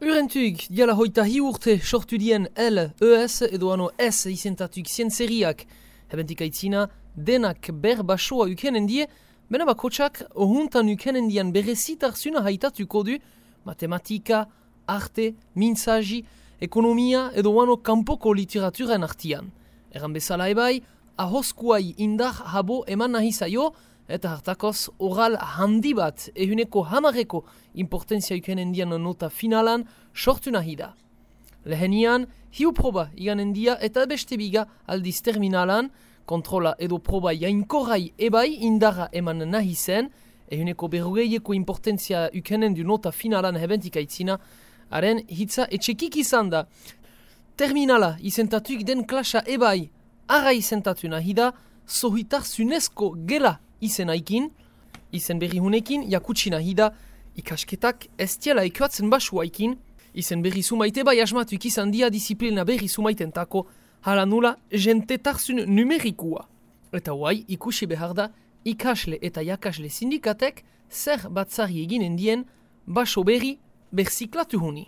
Urentug, diala hoita hi urte sortu dien L, ES edo ano S izentatuk zientzeriak. Hebentik aitzina, denak ber ukenen die, bena bakotsak ohuntan ukenen dian berezitar zuna haitatuko du matematika, arte, mintzaji, ekonomia edo ano kanpoko literaturen artian. Eran bezala ebai, ahoskuai indar habo eman nahi zaio, eta hartakoz oral handi bat ehuneko hamareko importantzia ukenen dian nota finalan sortu nahi da. Lehenian, hiu proba iganen dia eta beste biga aldiz terminalan, kontrola edo proba jainkorrai ebai indara eman nahi zen, ehuneko berrogeieko importantzia ukenen du nota finalan hebentik aitzina, haren hitza etxekik izan da. Terminala izentatuk den klasa ebai, ara izentatu nahi da, sohitar zunezko gela izen aikin, izen berri hunekin, jakutsi nahi da, ikasketak ez tiela ekuatzen basu aikin, izen berri sumaite bai asmatuk izan dia disiplina berri sumaiten tako, hala nula jente tarzun numerikua. Eta guai ikusi behar da, ikasle eta jakasle sindikatek zer batzari eginen dien baso berri berziklatu huni.